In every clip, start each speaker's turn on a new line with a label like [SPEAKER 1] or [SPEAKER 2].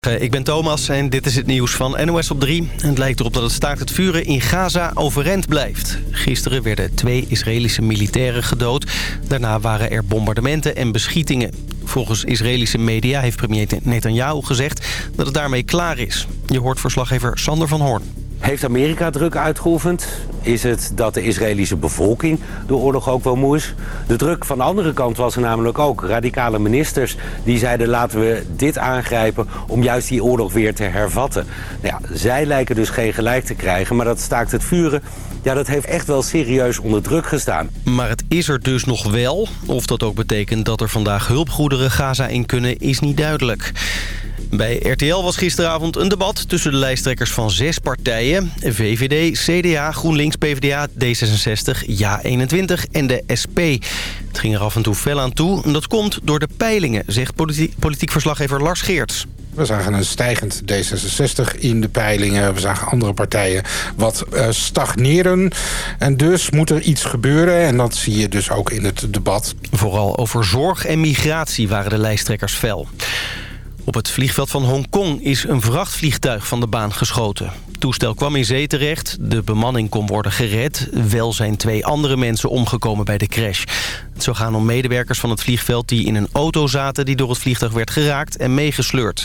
[SPEAKER 1] Eh, ik ben Thomas en dit is het nieuws van NOS op 3. Het lijkt erop dat het staakt het vuren in Gaza overeind blijft. Gisteren werden twee Israëlische militairen gedood. Daarna waren er bombardementen en beschietingen. Volgens Israëlische media heeft premier Netanyahu gezegd dat het daarmee klaar is. Je hoort verslaggever Sander van Hoorn.
[SPEAKER 2] Heeft Amerika druk uitgeoefend? Is het dat de Israëlische bevolking de oorlog ook wel moe is? De druk van de andere kant was er namelijk ook. Radicale ministers die zeiden laten we dit aangrijpen om juist die oorlog weer te hervatten. Nou ja, zij lijken dus geen gelijk te krijgen, maar dat staakt het vuren. Ja, dat heeft echt wel serieus onder druk gestaan.
[SPEAKER 1] Maar het is er dus nog wel. Of dat ook betekent dat er vandaag hulpgoederen Gaza in kunnen, is niet duidelijk. Bij RTL was gisteravond een debat tussen de lijsttrekkers van zes partijen. VVD, CDA, GroenLinks, PvdA, D66, Ja21 en de SP. Het ging er af en toe fel aan toe. En dat komt door de peilingen, zegt politiek verslaggever Lars Geerts.
[SPEAKER 3] We zagen een stijgend D66 in de peilingen. We zagen andere partijen wat uh, stagneren. En dus moet er iets gebeuren. En dat zie je dus ook in het debat.
[SPEAKER 1] Vooral over zorg en migratie waren de lijsttrekkers fel. Op het vliegveld van Hongkong is een vrachtvliegtuig van de baan geschoten. Het toestel kwam in zee terecht. De bemanning kon worden gered. Wel zijn twee andere mensen omgekomen bij de crash. Het zou gaan om medewerkers van het vliegveld die in een auto zaten... die door het vliegtuig werd geraakt en meegesleurd.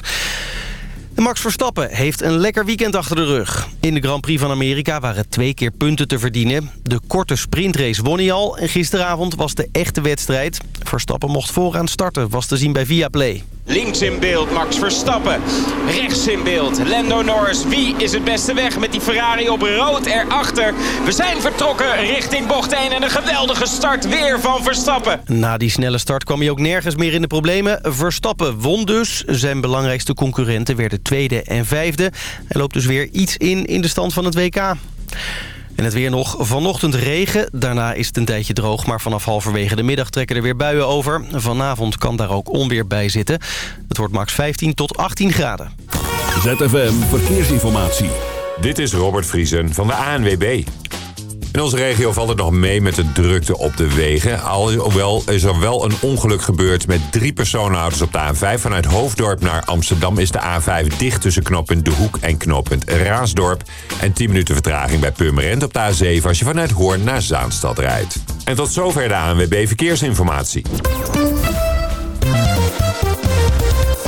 [SPEAKER 1] Max Verstappen heeft een lekker weekend achter de rug. In de Grand Prix van Amerika waren twee keer punten te verdienen. De korte sprintrace won hij al en gisteravond was de echte wedstrijd. Verstappen mocht vooraan starten, was te zien bij Viaplay.
[SPEAKER 4] Links in beeld Max Verstappen. Rechts in beeld Lando Norris. Wie is het beste weg met die Ferrari op rood erachter? We zijn vertrokken richting bocht 1 en een geweldige start weer van Verstappen.
[SPEAKER 1] Na die snelle start kwam hij ook nergens meer in de problemen. Verstappen won dus. Zijn belangrijkste concurrenten werden tweede en vijfde. Hij loopt dus weer iets in in de stand van het WK. En het weer nog vanochtend regen. Daarna is het een tijdje droog, maar vanaf halverwege de middag trekken er weer buien over. Vanavond kan daar ook onweer bij zitten. Het wordt max 15 tot 18 graden.
[SPEAKER 5] ZFM Verkeersinformatie.
[SPEAKER 6] Dit is Robert Vriesen van de ANWB. In onze regio valt het nog mee met de drukte op de wegen. Alhoewel is er wel een ongeluk gebeurd met drie personenauto's op de A5. Vanuit Hoofddorp naar Amsterdam is de A5 dicht tussen knooppunt De Hoek en knooppunt Raasdorp. En 10 minuten vertraging bij Purmerend op de A7 als je vanuit Hoorn naar Zaanstad rijdt. En tot zover de ANWB Verkeersinformatie.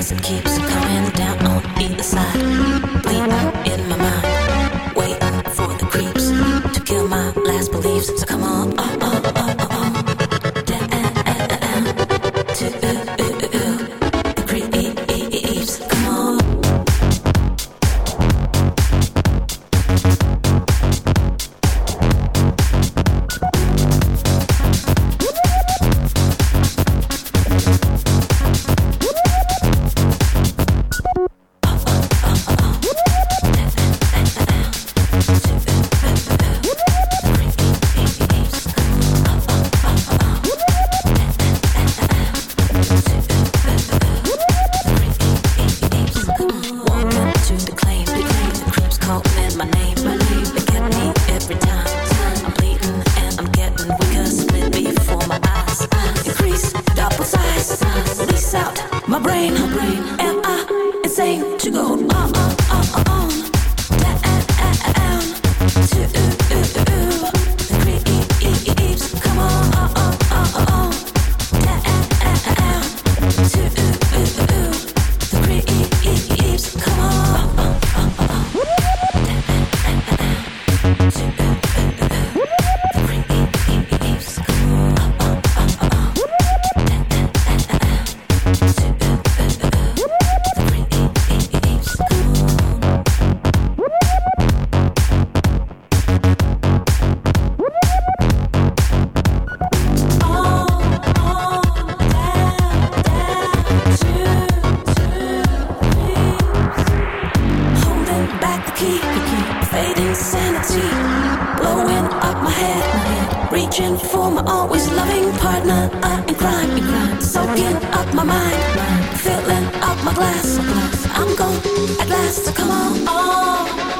[SPEAKER 7] It keeps coming down on either side. In my mind, waiting for the creeps to kill my last beliefs. So come on, oh, oh,
[SPEAKER 8] reaching for my always loving
[SPEAKER 9] partner. I am crying, in soaking up my mind,
[SPEAKER 8] filling up my glass. I'm gone at last, so come on. Oh.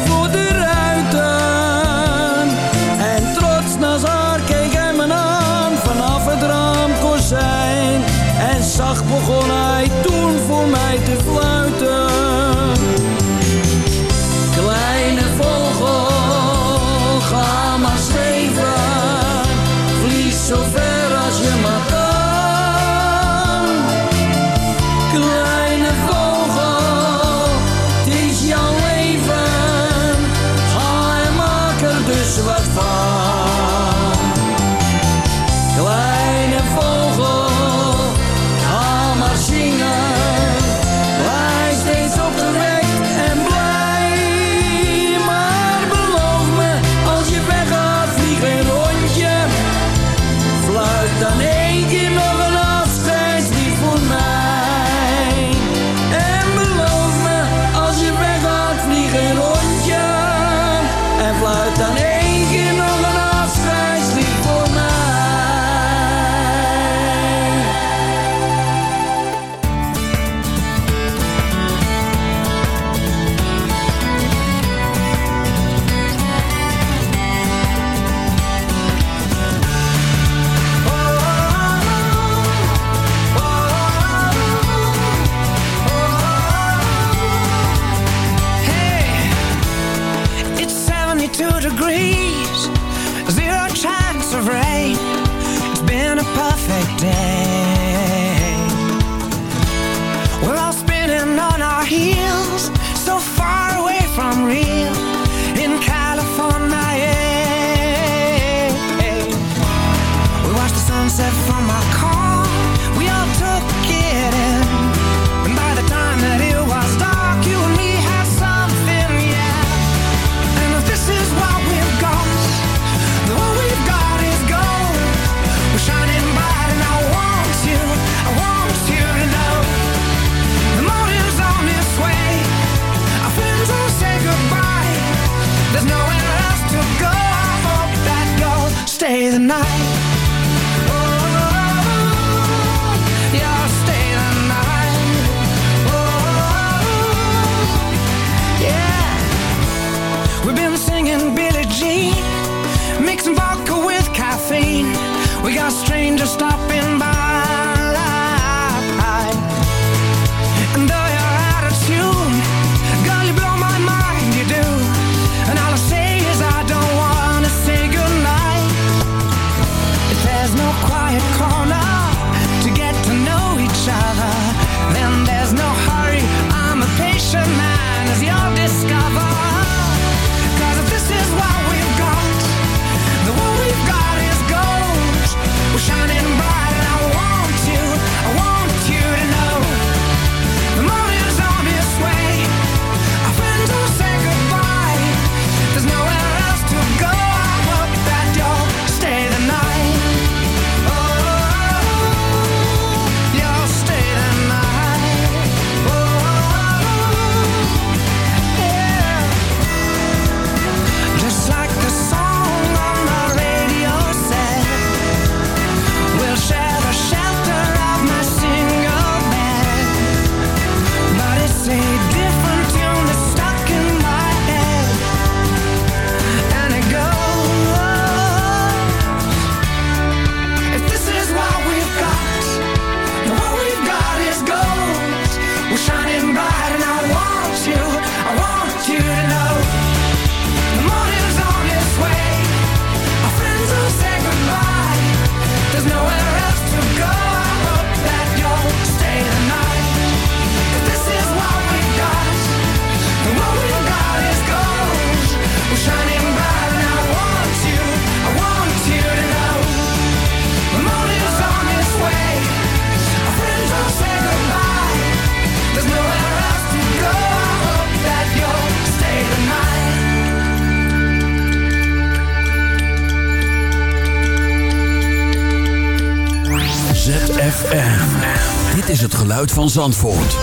[SPEAKER 10] ZFM. Dit is het geluid van Zandvoort.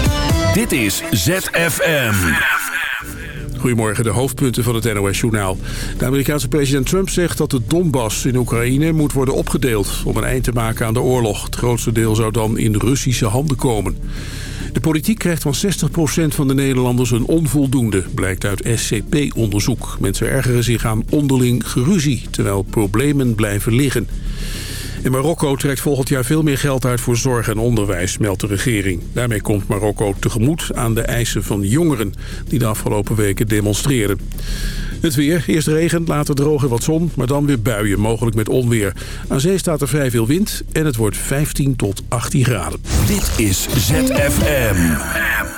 [SPEAKER 10] Dit is ZFM.
[SPEAKER 11] Goedemorgen, de hoofdpunten van het NOS-journaal. De Amerikaanse president Trump zegt dat de Donbass in Oekraïne moet worden opgedeeld... om een eind te maken aan de oorlog. Het grootste deel zou dan in Russische handen komen. De politiek krijgt van 60% van de Nederlanders een onvoldoende, blijkt uit SCP-onderzoek. Mensen ergeren zich aan onderling geruzie, terwijl problemen blijven liggen. En Marokko trekt volgend jaar veel meer geld uit voor zorg en onderwijs, meldt de regering. Daarmee komt Marokko tegemoet aan de eisen van jongeren die de afgelopen weken demonstreerden. Het weer, eerst regen, later droog en wat zon, maar dan weer buien, mogelijk met onweer. Aan zee staat er vrij veel wind en het wordt 15 tot 18 graden.
[SPEAKER 10] Dit is ZFM.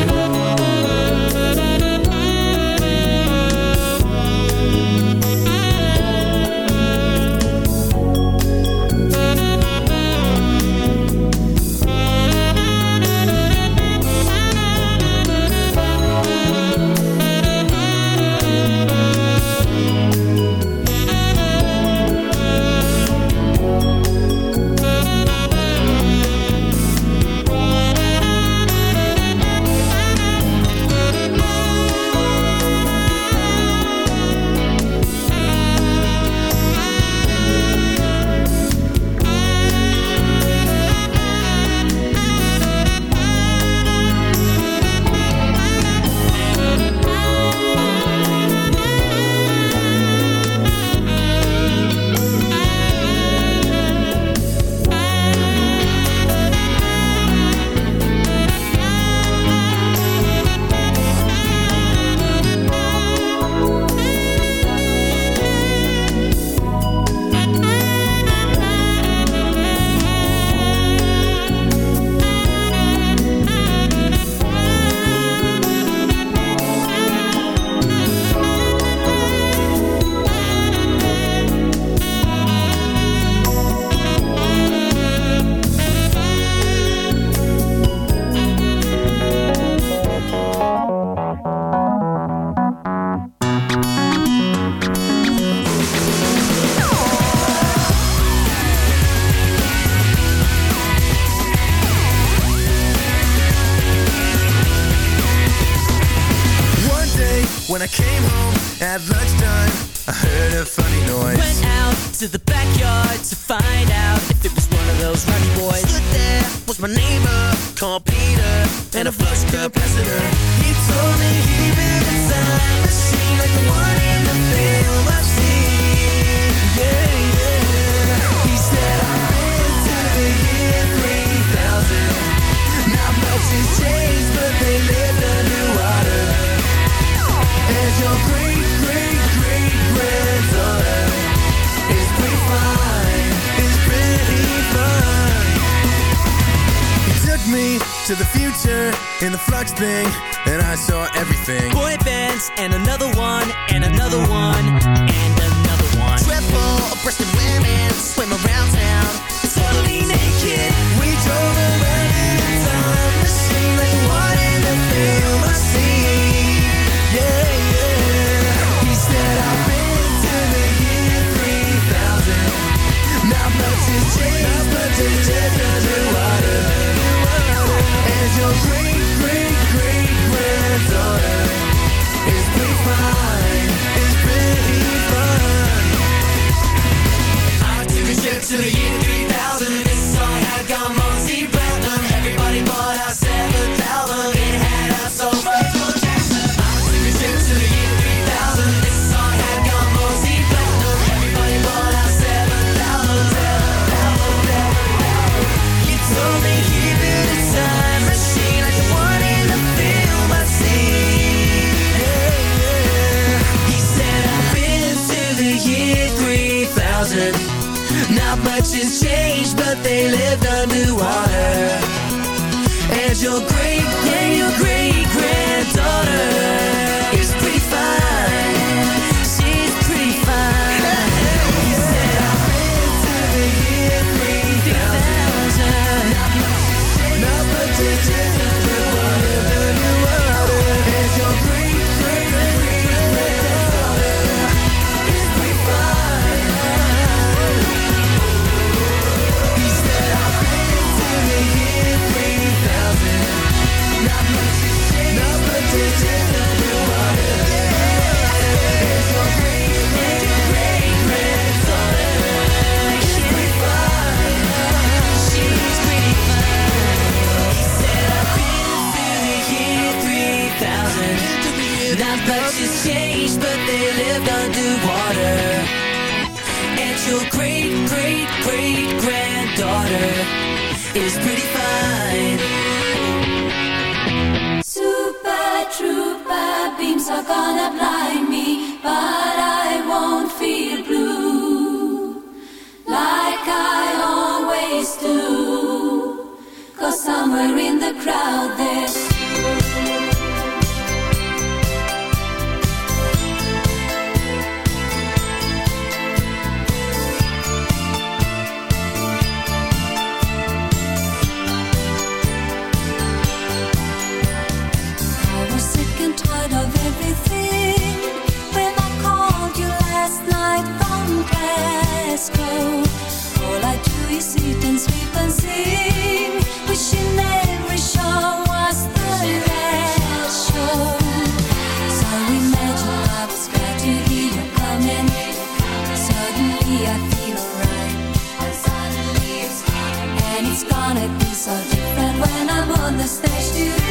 [SPEAKER 12] When I'm on the stage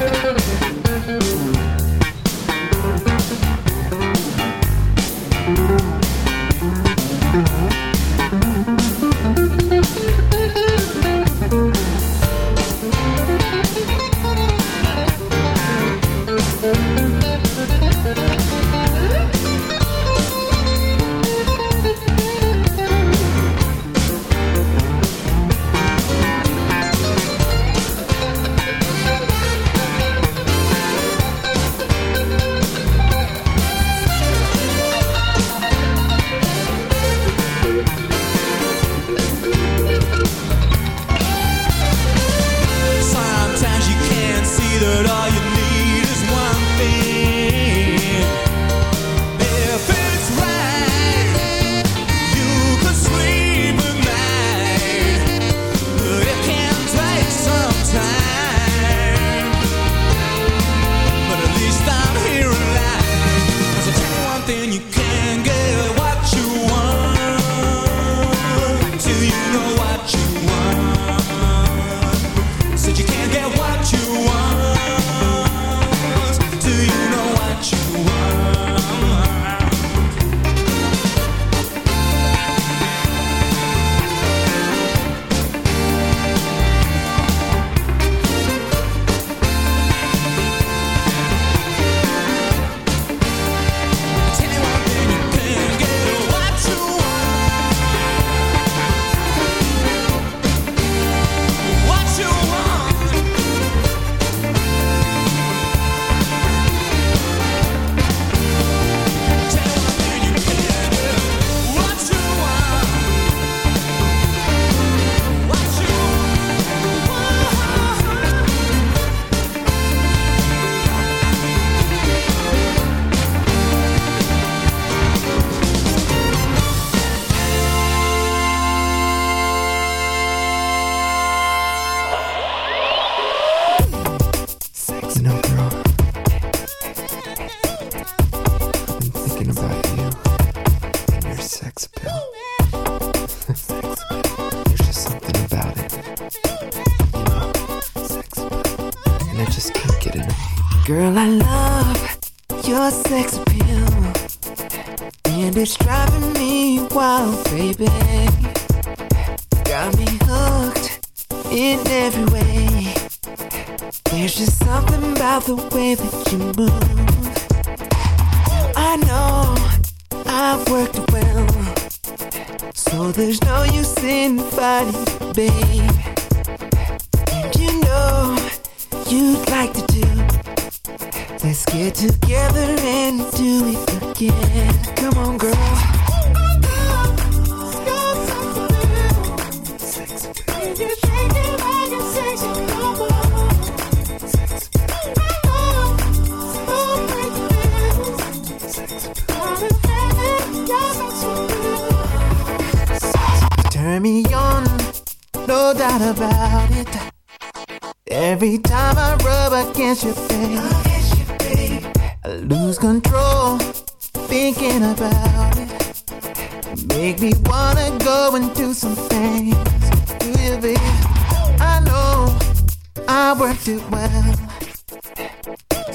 [SPEAKER 8] Gracias.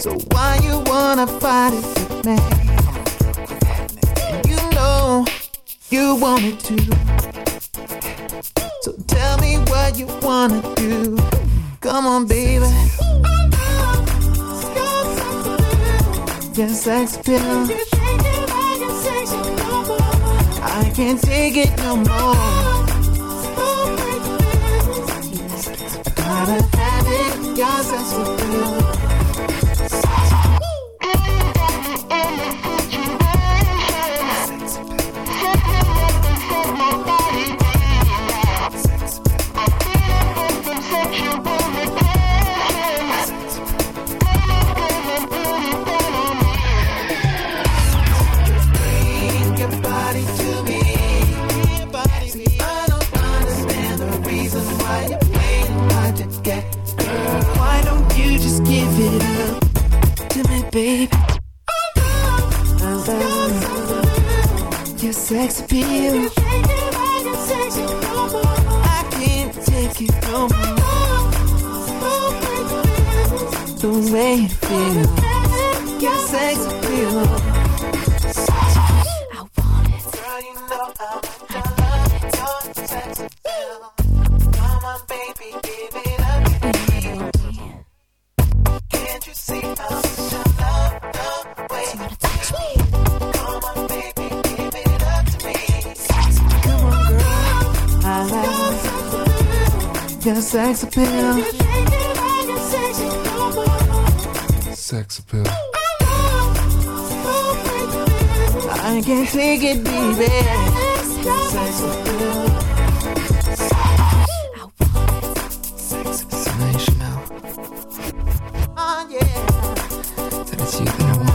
[SPEAKER 8] So why you wanna fight it with me? You know you wanted to. So tell me what you wanna do. Come on, baby. Your sex pill. I can't take it no more. Gotta have it. Your sex appeal. baby. can't sneak it, baby.
[SPEAKER 13] Now you know that it's you that I want.